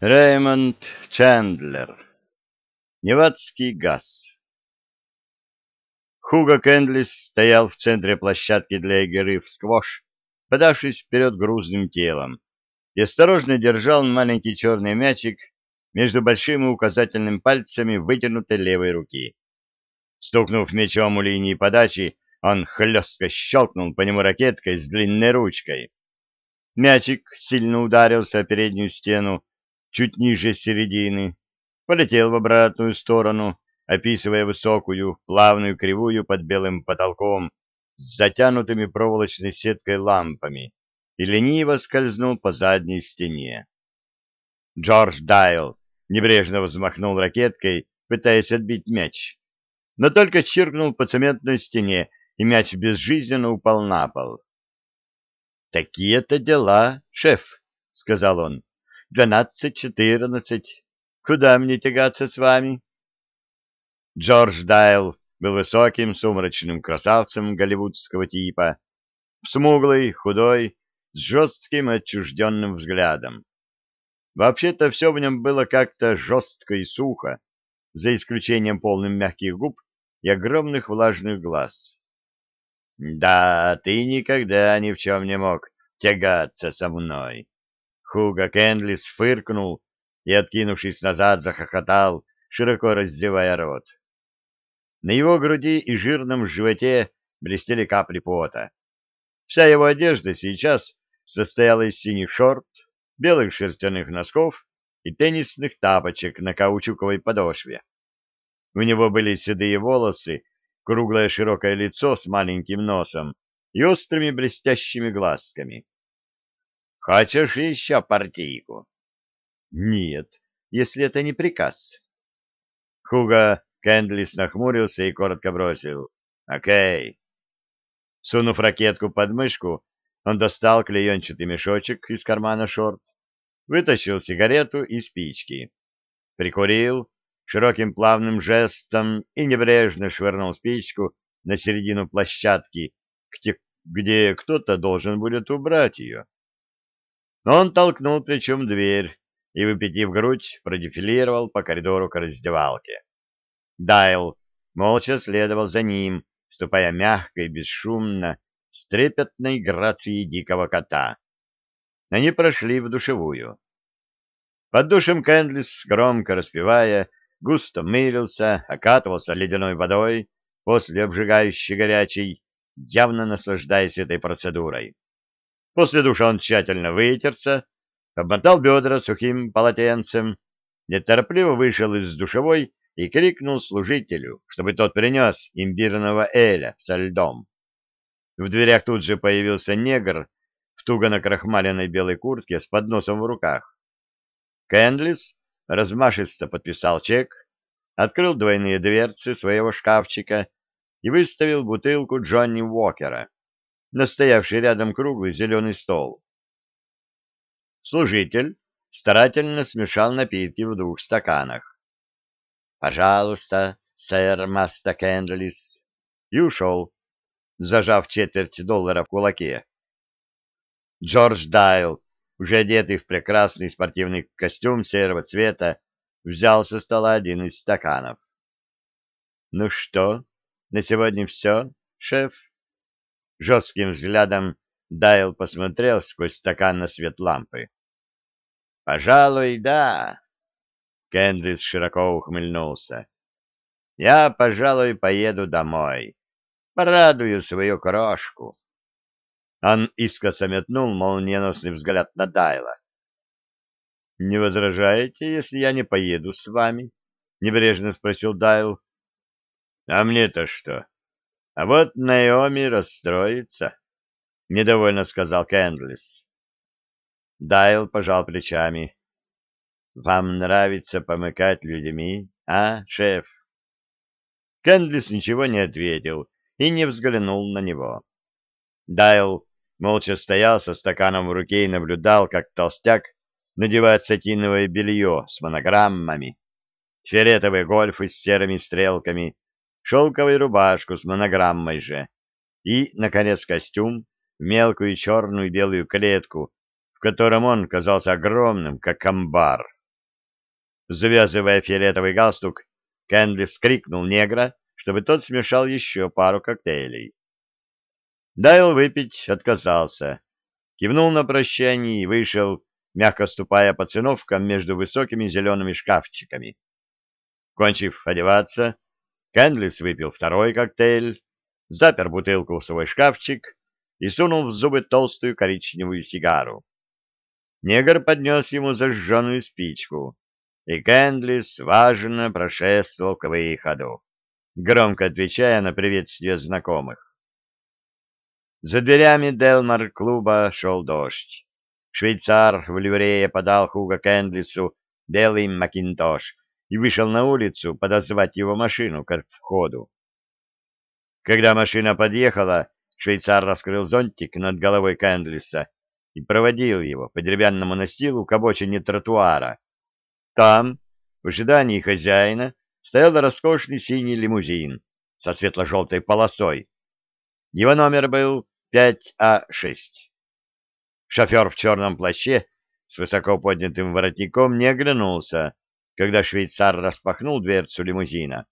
Рэймонд Чендлер. Невадский газ. Хуго Кэндлис стоял в центре площадки для игры в сквош, подавшись вперед грузным телом, и осторожно держал маленький черный мячик между большим и указательным пальцами вытянутой левой руки. Стукнув мячом у линии подачи, он хлестко щелкнул по нему ракеткой с длинной ручкой. Мячик сильно ударился о переднюю стену, чуть ниже середины, полетел в обратную сторону, описывая высокую, плавную кривую под белым потолком с затянутыми проволочной сеткой лампами и лениво скользнул по задней стене. ДжорджДайл небрежно взмахнул ракеткой, пытаясь отбить мяч, но только чиркнул по цементной стене, и мяч безжизненно упал на пол. «Такие-то дела, шеф», — сказал он двенадцать-четырнадцать. Куда мне тягаться с вами? Джордж Дайл был высоким, сумрачным красавцем голливудского типа, смуглый, худой, с жестким отчужденным взглядом. Вообще-то все в нем было как-то жестко и сухо, за исключением полным мягких губ и огромных влажных глаз. «Да, ты никогда ни в чем не мог тягаться со мной», Хуга Кенлис фыркнул и, откинувшись назад, захохотал, широко раздевая рот. На его груди и жирном животе блестели капли пота. Вся его одежда сейчас состояла из синих шорт, белых шерстяных носков и теннисных тапочек на каучуковой подошве. У него были седые волосы, круглое широкое лицо с маленьким носом и острыми блестящими глазками. Хочешь еще партийку? Нет, если это не приказ. Хуга Кэндлис нахмурился и коротко бросил. Окей. Сунув ракетку под мышку, он достал клеенчатый мешочек из кармана шорт, вытащил сигарету и спички, прикурил широким плавным жестом и небрежно швырнул спичку на середину площадки, где, где кто-то должен будет убрать ее. Но он толкнул плечом дверь и, выпятив грудь, продефилировал по коридору к раздевалке. Дайл молча следовал за ним, ступая мягко и бесшумно, с трепетной грацией дикого кота. Они прошли в душевую. Под душем Кэндлис, громко распевая, густо мылился, окатывался ледяной водой после обжигающей горячей, явно наслаждаясь этой процедурой. После душа он тщательно вытерся, обмотал бедра сухим полотенцем, неторопливо вышел из душевой и крикнул служителю, чтобы тот принес имбирного эля со льдом. В дверях тут же появился негр в туго накрахмаленной белой куртке с подносом в руках. Кэндлис размашисто подписал чек, открыл двойные дверцы своего шкафчика и выставил бутылку Джонни Уокера настоявший рядом круглый зеленый стол. Служитель старательно смешал напитки в двух стаканах. «Пожалуйста, сэр Маста Кэндлис», и ушел, зажав четверть доллара в кулаке. Джордж Дайл, уже одетый в прекрасный спортивный костюм серого цвета, взял со стола один из стаканов. — Ну что, на сегодня все, шеф? Жестким взглядом Дайл посмотрел сквозь стакан на свет лампы. — Пожалуй, да. Кендрис широко ухмыльнулся. — Я, пожалуй, поеду домой. Порадую свою крошку. Он искоса метнул молниеносный взгляд на Дайла. — Не возражаете, если я не поеду с вами? — небрежно спросил Дайл. — А мне-то что? А вот Наоми расстроится, — недовольно сказал Кэндлис. Дайл пожал плечами. — Вам нравится помыкать людьми, а, шеф? Кэндлис ничего не ответил и не взглянул на него. Дайл молча стоял со стаканом в руке и наблюдал, как толстяк надевает сатиновое белье с монограммами, фиолетовые гольфы с серыми стрелками шелковую рубашку с монограммой же и, наконец, костюм в мелкую черную белую клетку, в котором он казался огромным, как амбар. Завязывая фиолетовый галстук, Кэнли скрикнул негра, чтобы тот смешал еще пару коктейлей. Дайл выпить отказался, кивнул на прощание и вышел, мягко ступая по циновкам между высокими зелеными шкафчиками. Кончив одеваться, Кэндлис выпил второй коктейль, запер бутылку в свой шкафчик и сунул в зубы толстую коричневую сигару. Негр поднес ему зажженную спичку, и Кэндлис важно прошествовал к выходу, громко отвечая на приветствие знакомых. За дверями Делмар-клуба шел дождь. Швейцар в ливрее подал Хуга Кэндлису белый макинтош и вышел на улицу подозвать его машину к входу. Когда машина подъехала, швейцар раскрыл зонтик над головой Кэндлиса и проводил его по деревянному настилу к обочине тротуара. Там, в ожидании хозяина, стоял роскошный синий лимузин со светло-желтой полосой. Его номер был 5А6. Шофер в черном плаще с высоко поднятым воротником не оглянулся, когда швейцар распахнул дверцу лимузина,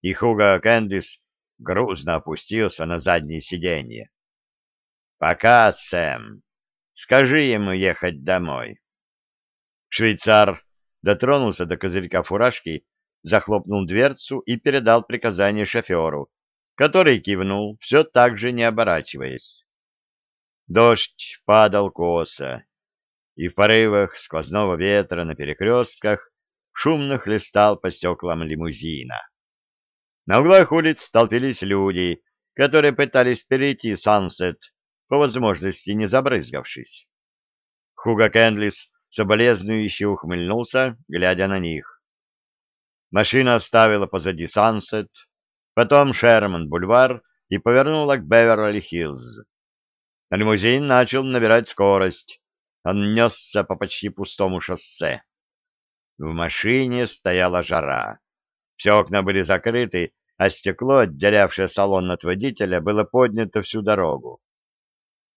и Хуга Кэндис грузно опустился на заднее сиденье. — Пока, Сэм. Скажи ему ехать домой. Швейцар дотронулся до козырька фуражки, захлопнул дверцу и передал приказание шоферу, который кивнул, все так же не оборачиваясь. Дождь падал косо, и в порывах сквозного ветра на перекрестках шумно хлестал по стеклам лимузина. На углах улиц столпились люди, которые пытались перейти Сансет, по возможности не забрызгавшись. Хуга Кендлис соболезнующе ухмыльнулся, глядя на них. Машина оставила позади Сансет, потом Шерман-бульвар и повернула к Беверли-Хиллз. Лимузин начал набирать скорость. Он несся по почти пустому шоссе. В машине стояла жара. Все окна были закрыты, а стекло, отделявшее салон от водителя, было поднято всю дорогу.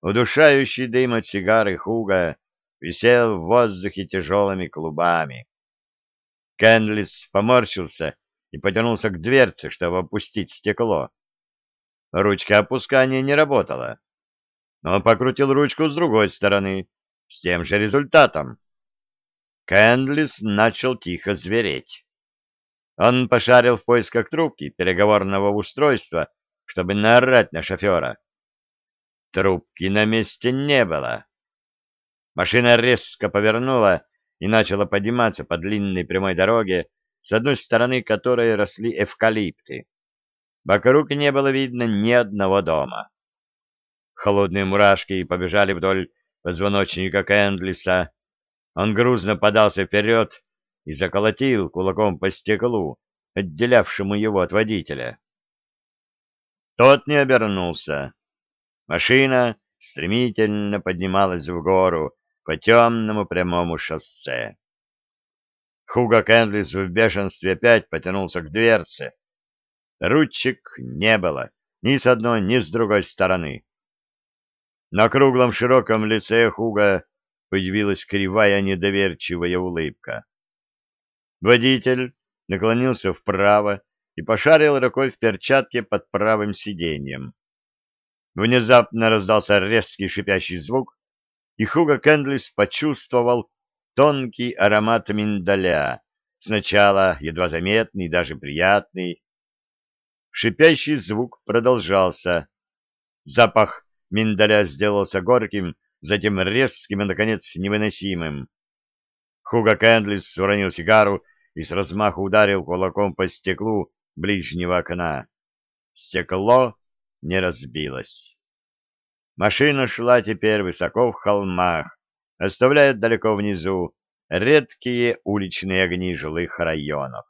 Удушающий дым от сигары Хуга висел в воздухе тяжелыми клубами. Кенлис поморщился и потянулся к дверце, чтобы опустить стекло. Ручка опускания не работала. Но он покрутил ручку с другой стороны, с тем же результатом. Кэндлис начал тихо звереть. Он пошарил в поисках трубки переговорного устройства, чтобы наорать на шофера. Трубки на месте не было. Машина резко повернула и начала подниматься по длинной прямой дороге, с одной стороны которой росли эвкалипты. Вокруг не было видно ни одного дома. Холодные мурашки побежали вдоль позвоночника Кэндлиса, он грузно подался вперед и заколотил кулаком по стеклу, отделявшему его от водителя. Тот не обернулся. Машина стремительно поднималась в гору по темному прямому шоссе. Хуга Кэндлис в бешенстве опять потянулся к дверце. Ручек не было ни с одной, ни с другой стороны. На круглом широком лице Хуга появилась кривая недоверчивая улыбка. Водитель наклонился вправо и пошарил рукой в перчатке под правым сиденьем. Внезапно раздался резкий шипящий звук, и Хуга Кендлис почувствовал тонкий аромат миндаля, сначала едва заметный, даже приятный. Шипящий звук продолжался. Запах миндаля сделался горьким, затем резким и, наконец, невыносимым. Хуга Кэндлис уронил сигару и с размаху ударил кулаком по стеклу ближнего окна. Стекло не разбилось. Машина шла теперь высоко в холмах, оставляя далеко внизу редкие уличные огни жилых районов.